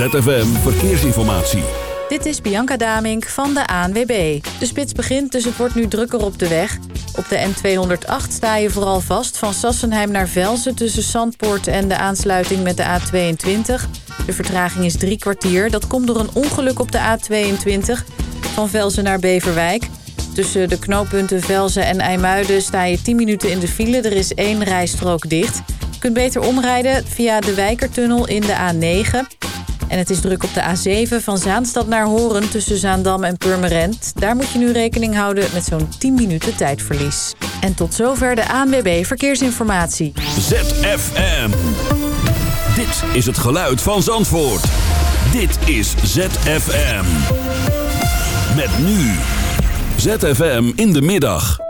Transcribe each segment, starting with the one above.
ZFM Verkeersinformatie. Dit is Bianca Damink van de ANWB. De spits begint, dus het wordt nu drukker op de weg. Op de N208 sta je vooral vast van Sassenheim naar Velzen... tussen Zandpoort en de aansluiting met de A22. De vertraging is drie kwartier. Dat komt door een ongeluk op de A22 van Velzen naar Beverwijk. Tussen de knooppunten Velzen en IJmuiden sta je 10 minuten in de file. Er is één rijstrook dicht. Je kunt beter omrijden via de Wijkertunnel in de A9... En het is druk op de A7 van Zaanstad naar Horen tussen Zaandam en Purmerend. Daar moet je nu rekening houden met zo'n 10 minuten tijdverlies. En tot zover de ANWB Verkeersinformatie. ZFM. Dit is het geluid van Zandvoort. Dit is ZFM. Met nu. ZFM in de middag.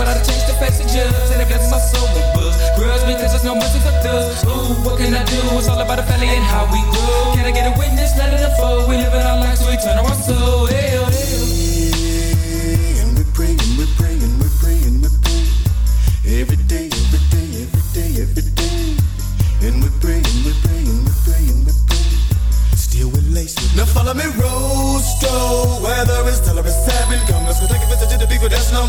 without a change the judge. And it blesses my soul with books. Grudge because there's no mercy for thugs. Ooh, what can I do? It's all about the family and how we grow. Can I get a witness? Let it unfold. We live in our lives, we turn our soul. Hell, oh, hell. Oh. And we're praying, we're praying, we're praying, we're praying. Every day, every day, every day, every day. And we're praying, we're praying, we're praying, we're praying. Still lace. Now follow me, Rosto. Whether it's till it's seven, come let's go take a visit to the people that's long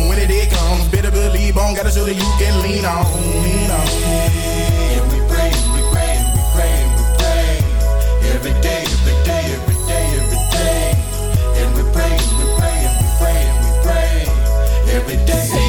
Better believe on. Gotta show that you can lean on. Lean on. And we pray, we pray, we pray, we pray. Every day, every day, every day, every day. And we pray, we pray, we pray, we pray. Every day.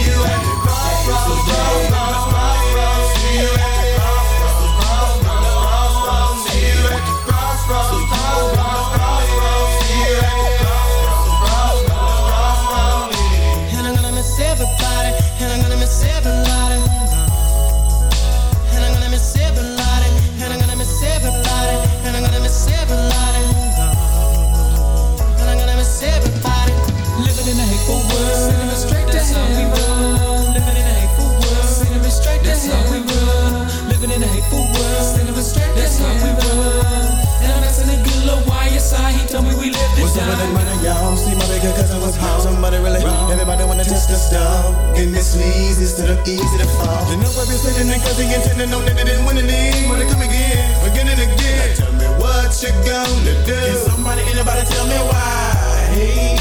Stall. And this leads instead of easy to fall. Know I've been sitting and cause he intending on that they didn't win the league. Wanna come again, again and again. Now tell me what you gonna do. Can somebody, anybody tell me why? Hey,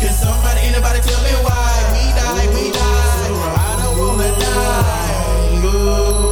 can somebody, anybody tell me why? We die, we die. I don't wanna die. Go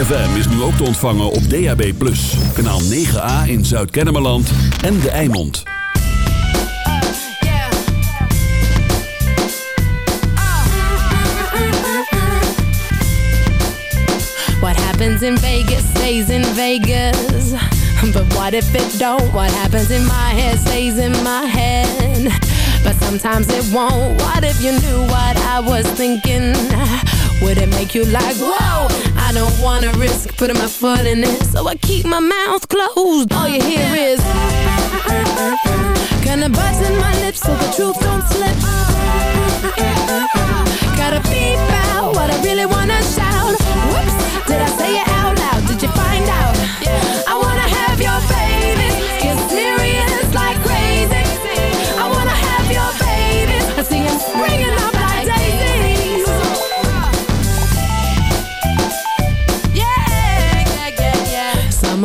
ZFM is nu ook te ontvangen op DAB+. Kanaal 9A in Zuid-Kennemerland en De Eimond. What happens in Vegas stays in Vegas. But what if it don't? What happens in my head stays in my head. But sometimes it won't. What if you knew what I was thinking? Would it make you like, whoa? I don't wanna risk putting my foot in it. So I keep my mouth closed. All you hear is. Gonna button my lips so the truth don't slip. Gotta beep out what I really wanna shout. Whoops, did I say it out loud? Did you find out? I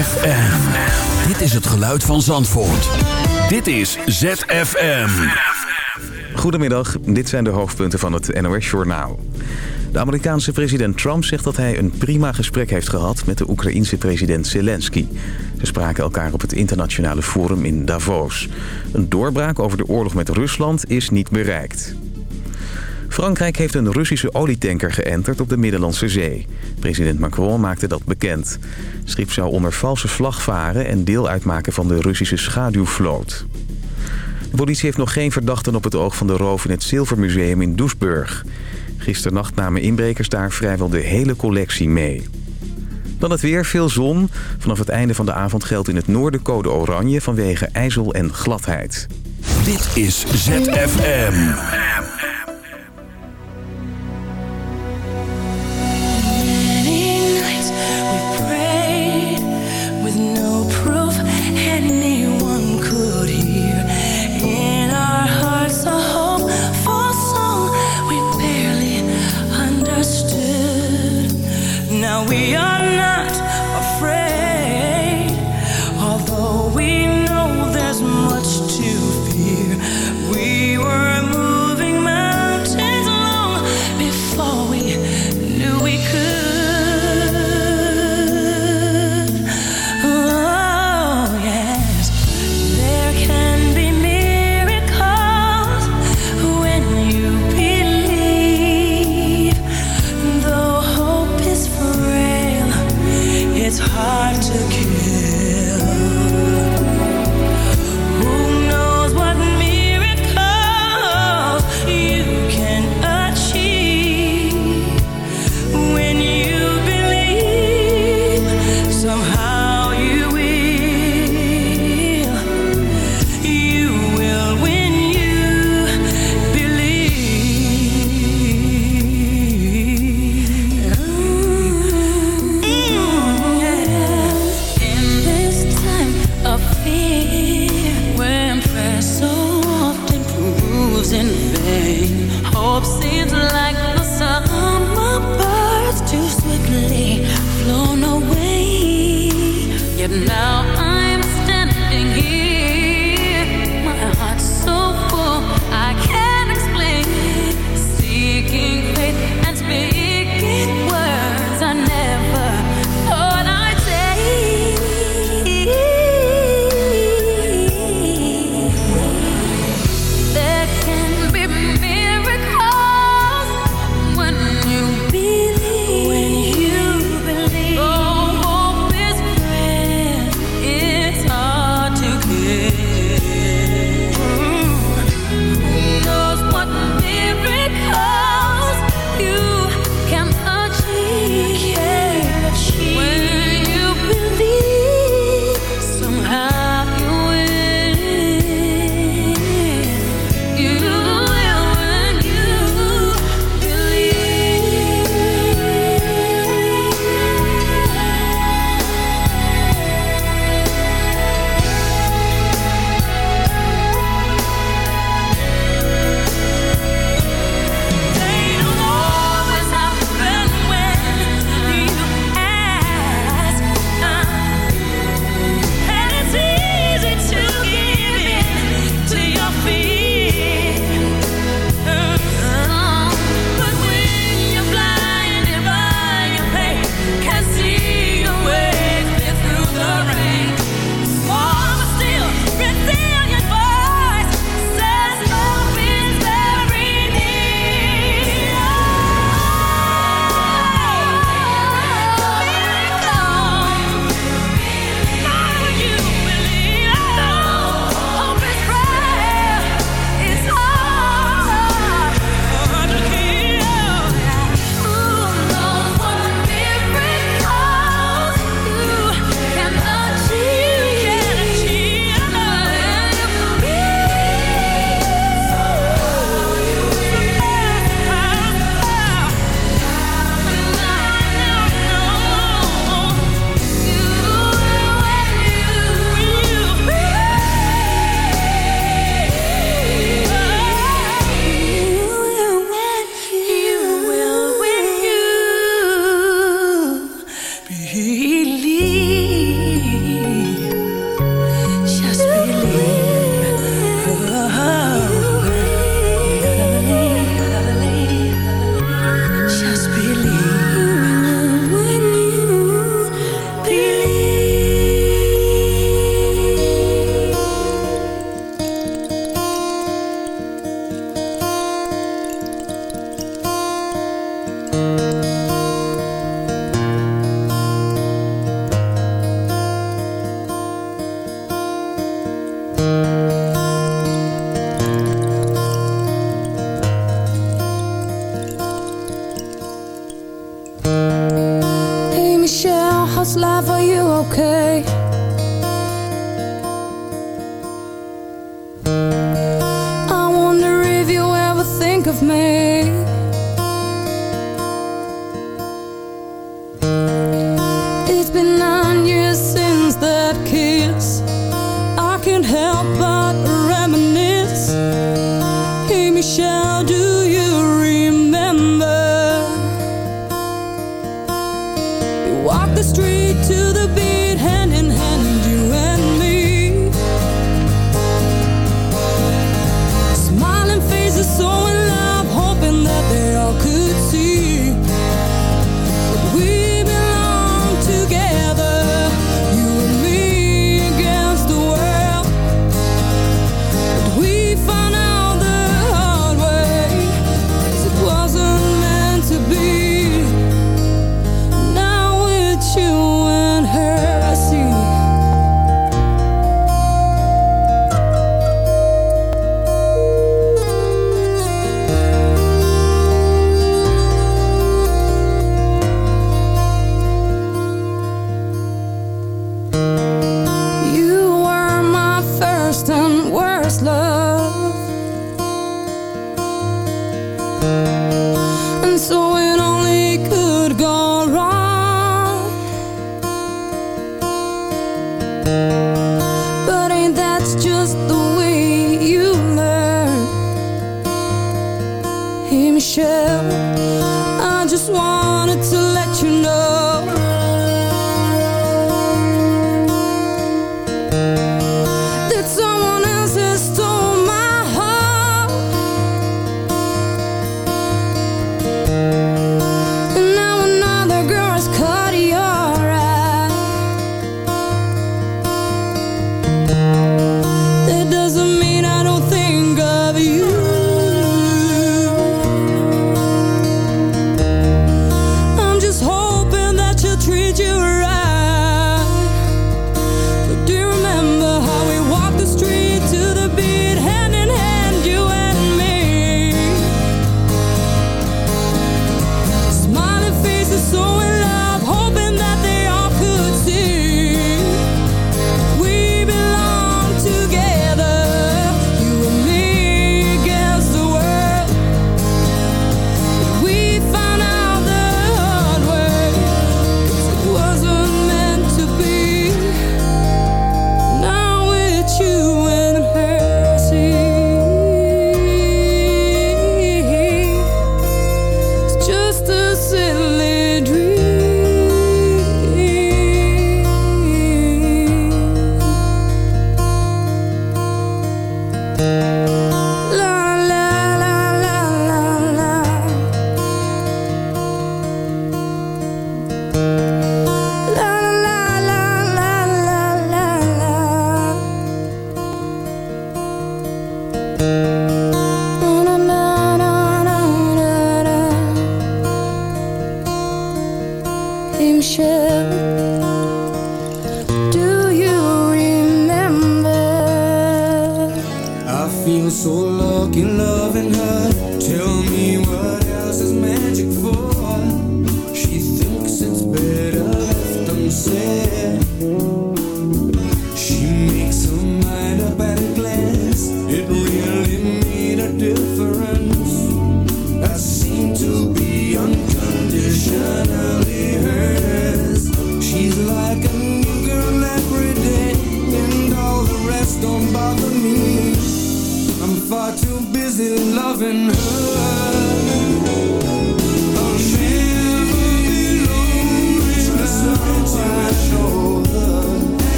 ZFM. Dit is het geluid van Zandvoort. Dit is ZFM. Goedemiddag, dit zijn de hoofdpunten van het NOS-journaal. De Amerikaanse president Trump zegt dat hij een prima gesprek heeft gehad... met de Oekraïense president Zelensky. Ze spraken elkaar op het internationale forum in Davos. Een doorbraak over de oorlog met Rusland is niet bereikt. Frankrijk heeft een Russische olietanker geënterd op de Middellandse Zee. President Macron maakte dat bekend. Het schip zou onder valse vlag varen en deel uitmaken van de Russische schaduwvloot. De politie heeft nog geen verdachten op het oog van de roof in het Zilvermuseum in Doesburg. Gisternacht namen inbrekers daar vrijwel de hele collectie mee. Dan het weer, veel zon. Vanaf het einde van de avond geldt in het noorden code oranje vanwege ijzel en gladheid. Dit is ZFM. Michelle, how's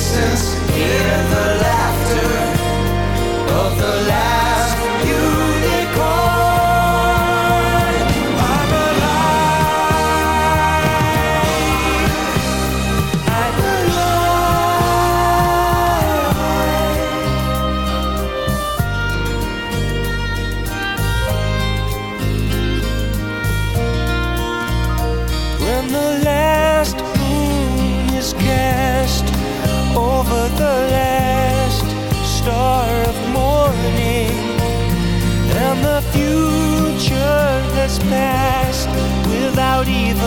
Distance, hear the laughter of the last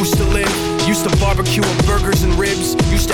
Used to live. Used to barbecue with burgers and ribs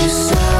You so.